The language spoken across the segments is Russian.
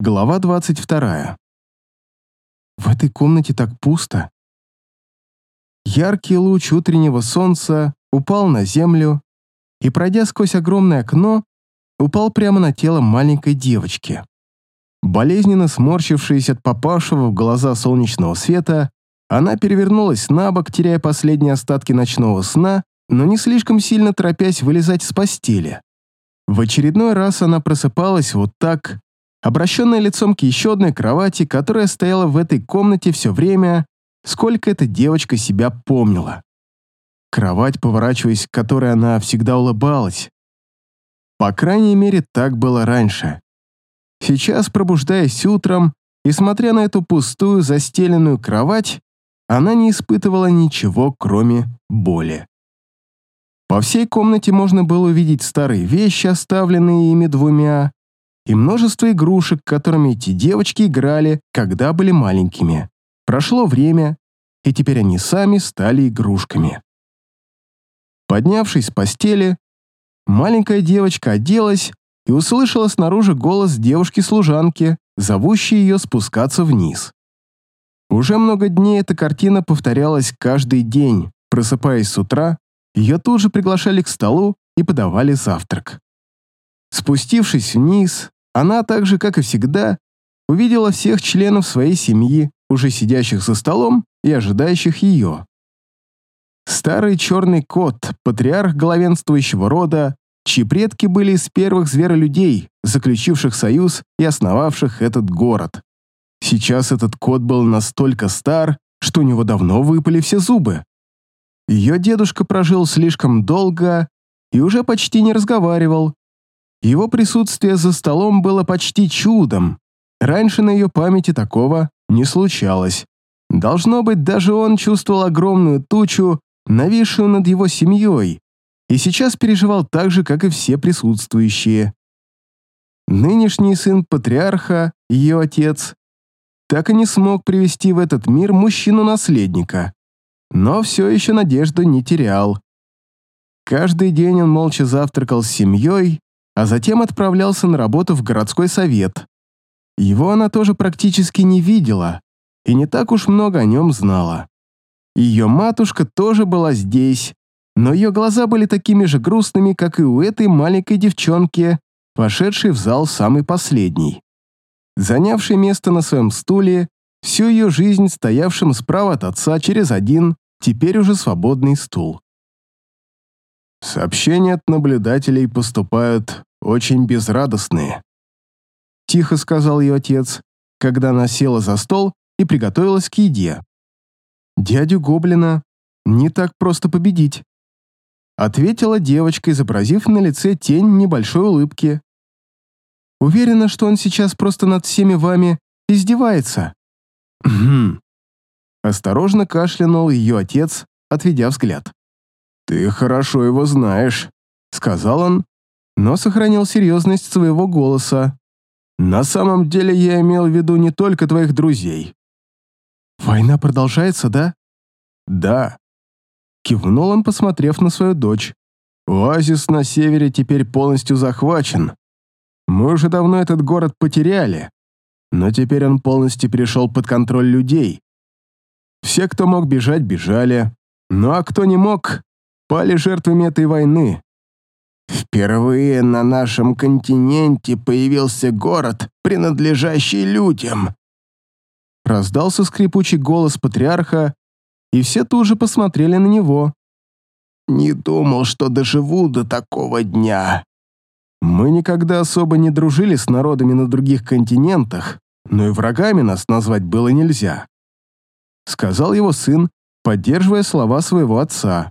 Глава 22. В этой комнате так пусто. Яркий луч утреннего солнца упал на землю и, пройдя сквозь огромное окно, упал прямо на тело маленькой девочки. Болезненно сморщившись от попавшего в глаза солнечного света, она перевернулась на бок, теряя последние остатки ночного сна, но не слишком сильно торопясь вылезать с постели. В очередной раз она просыпалась вот так, обращенная лицом к еще одной кровати, которая стояла в этой комнате все время, сколько эта девочка себя помнила. Кровать, поворачиваясь к которой она всегда улыбалась. По крайней мере, так было раньше. Сейчас, пробуждаясь утром и смотря на эту пустую застеленную кровать, она не испытывала ничего, кроме боли. По всей комнате можно было увидеть старые вещи, оставленные ими двумя, и множество игрушек, которыми эти девочки играли, когда были маленькими. Прошло время, и теперь они сами стали игрушками. Поднявшись с постели, маленькая девочка оделась и услышала снаружи голос девушки-служанки, зовущей ее спускаться вниз. Уже много дней эта картина повторялась каждый день. Просыпаясь с утра, ее тут же приглашали к столу и подавали завтрак. Спустившись вниз, она, так же, как и всегда, увидела всех членов своей семьи, уже сидящих за столом и ожидающих ее. Старый черный кот, патриарх главенствующего рода, чьи предки были из первых зверолюдей, заключивших союз и основавших этот город. Сейчас этот кот был настолько стар, что у него давно выпали все зубы. Ее дедушка прожил слишком долго и уже почти не разговаривал, его присутствие за столом было почти чудом. Раньше на ее памяти такого не случалось. Должно быть, даже он чувствовал огромную тучу, нависшую над его семьей, и сейчас переживал так же, как и все присутствующие. Нынешний сын патриарха, ее отец, так и не смог привести в этот мир мужчину-наследника, но все еще надежду не терял. Каждый день он молча завтракал с семьей, а затем отправлялся на работу в городской совет. Его она тоже практически не видела и не так уж много о нем знала. Ее матушка тоже была здесь, но ее глаза были такими же грустными, как и у этой маленькой девчонки, пошедшей в зал самый последний. Занявшей место на своем стуле, всю ее жизнь стоявшим справа от отца через один, теперь уже свободный стул. Сообщения от наблюдателей поступают очень безрадостные. Тихо сказал ее отец, когда она села за стол и приготовилась к еде. Дядю Гоблина не так просто победить. Ответила девочка, изобразив на лице тень небольшой улыбки. Уверена, что он сейчас просто над всеми вами издевается. Хм. Осторожно кашлянул ее отец, отведя взгляд. «Ты хорошо его знаешь», — сказал он, но сохранил серьезность своего голоса. «На самом деле я имел в виду не только твоих друзей». «Война продолжается, да?» «Да», — кивнул он, посмотрев на свою дочь. «Оазис на севере теперь полностью захвачен. Мы уже давно этот город потеряли, но теперь он полностью перешел под контроль людей. Все, кто мог бежать, бежали, ну а кто не мог, пали жертвами этой войны. Впервые на нашем континенте появился город, принадлежащий людям. Раздался скрипучий голос патриарха, и все тут же посмотрели на него. Не думал, что доживу до такого дня. Мы никогда особо не дружили с народами на других континентах, но и врагами нас назвать было нельзя. Сказал его сын, поддерживая слова своего отца.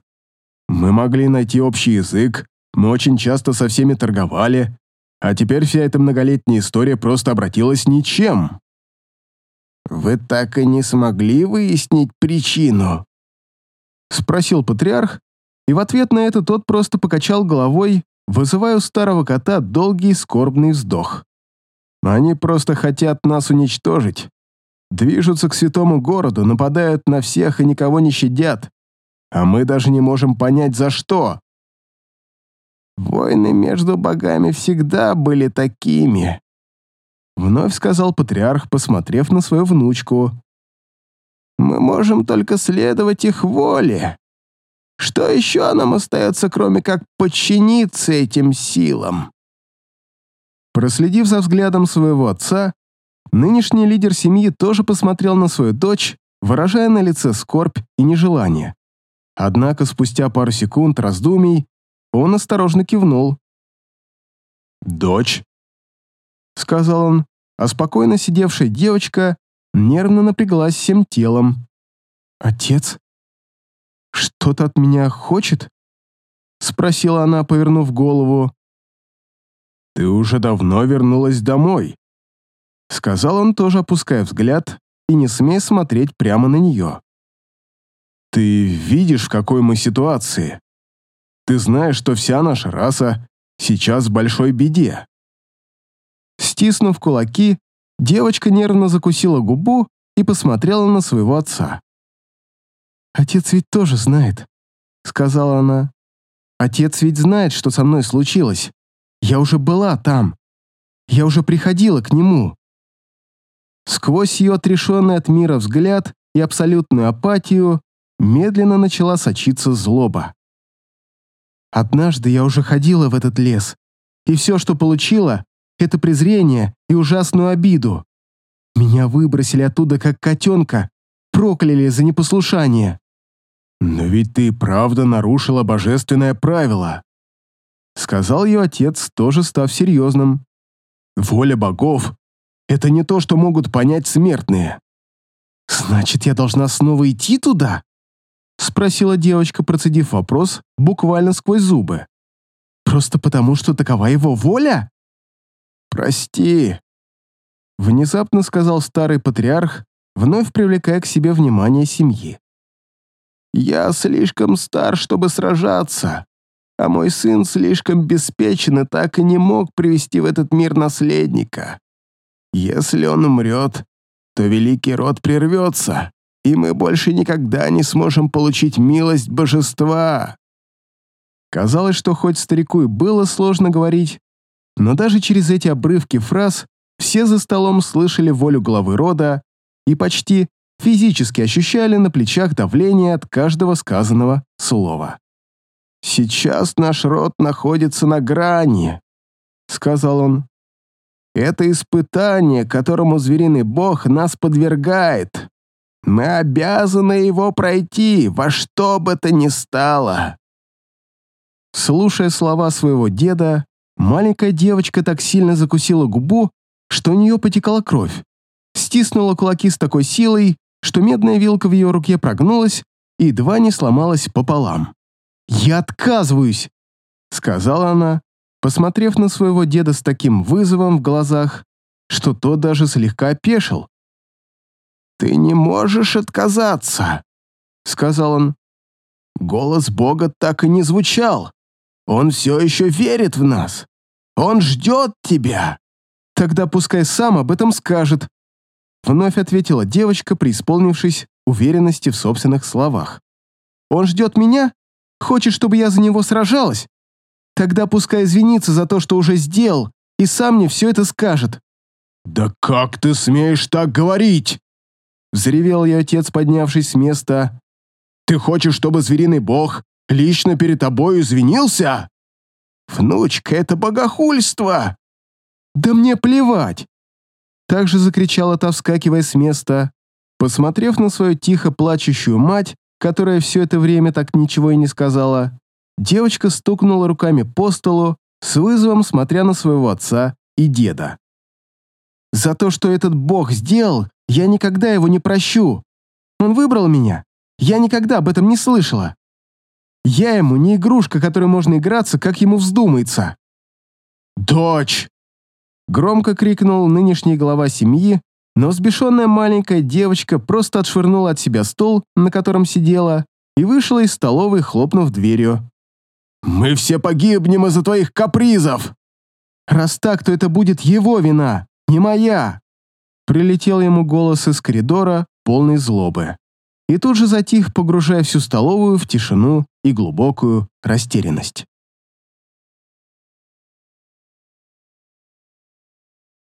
Мы могли найти общий язык, мы очень часто со всеми торговали, а теперь вся эта многолетняя история просто обратилась ничем. «Вы так и не смогли выяснить причину?» Спросил патриарх, и в ответ на это тот просто покачал головой, вызывая у старого кота долгий скорбный вздох. «Они просто хотят нас уничтожить. Движутся к святому городу, нападают на всех и никого не щадят. А мы даже не можем понять, за что. Войны между богами всегда были такими. Вновь сказал патриарх, посмотрев на свою внучку. «Мы можем только следовать их воле. Что еще нам остается, кроме как подчиниться этим силам?» Проследив за взглядом своего отца, нынешний лидер семьи тоже посмотрел на свою дочь, выражая на лице скорбь и нежелание. Однако спустя пару секунд раздумий он осторожно кивнул. «Дочь?» — сказал он, а спокойно сидевшая девочка нервно напряглась всем телом. «Отец? Что-то от меня хочет?» — спросила она, повернув голову. «Ты уже давно вернулась домой», — сказал он, тоже опуская взгляд и не смея смотреть прямо на нее. «Ты видишь, в какой мы ситуации. Ты знаешь, что вся наша раса сейчас в большой беде». Стиснув кулаки, девочка нервно закусила губу и посмотрела на своего отца. «Отец ведь тоже знает», — сказала она. «Отец ведь знает, что со мной случилось. Я уже была там. Я уже приходила к нему». Сквозь ее отрешенный от мира взгляд и абсолютную апатию медленно начала сочиться злоба. Однажды я уже ходила в этот лес, и все, что получила, это презрение и ужасную обиду. Меня выбросили оттуда как котенка, прокляли за непослушание. «Но ведь ты правда нарушила божественное правило», сказал ее отец, тоже став серьезным. «Воля богов — это не то, что могут понять смертные». «Значит, я должна снова идти туда?» Спросила девочка, процедив вопрос буквально сквозь зубы. «Просто потому, что такова его воля?» «Прости», — внезапно сказал старый патриарх, вновь привлекая к себе внимание семьи. «Я слишком стар, чтобы сражаться, а мой сын слишком беспечен и так и не мог привести в этот мир наследника. Если он умрет, то великий род прервется, и мы больше никогда не сможем получить милость божества. Казалось, что хоть старику и было сложно говорить, но даже через эти обрывки фраз все за столом слышали волю главы рода и почти физически ощущали на плечах давление от каждого сказанного слова. «Сейчас наш род находится на грани», — сказал он. «Это испытание, которому звериный бог нас подвергает. Мы обязаны его пройти, во что бы то ни стало. Слушая слова своего деда, маленькая девочка так сильно закусила губу, что у нее потекла кровь. Стиснула кулаки с такой силой, что медная вилка в ее руке прогнулась и едва не сломалась пополам. «Я отказываюсь!» — сказала она, посмотрев на своего деда с таким вызовом в глазах, что тот даже слегка опешил. «Ты не можешь отказаться», — сказал он. Голос Бога так и не звучал. Он все еще верит в нас. Он ждет тебя. Тогда пускай сам об этом скажет. Вновь ответила девочка, преисполнившись уверенности в собственных словах. Он ждет меня? Хочет, чтобы я за него сражалась? Тогда пускай извинится за то, что уже сделал, и сам мне все это скажет. «Да как ты смеешь так говорить?» Взревел ее отец, поднявшись с места. «Ты хочешь, чтобы звериный бог лично перед тобой извинился?» «Внучка, это богохульство!» «Да мне плевать!» Также закричала та, вскакивая с места. Посмотрев на свою тихо плачущую мать, которая все это время так ничего и не сказала, девочка стукнула руками по столу, с вызовом смотря на своего отца и деда. «За то, что этот бог сделал, я никогда его не прощу. Он выбрал меня. Я никогда об этом не слышала. Я ему не игрушка, которой можно играться, как ему вздумается. «Дочь!» Громко крикнул нынешний глава семьи, но взбешенная маленькая девочка просто отшвырнула от себя стол, на котором сидела, и вышла из столовой, хлопнув дверью. «Мы все погибнем из-за твоих капризов!» «Раз так, то это будет его вина, не моя!» Прилетел ему голос из коридора, полный злобы. И тут же затих, погружая всю столовую в тишину и глубокую растерянность.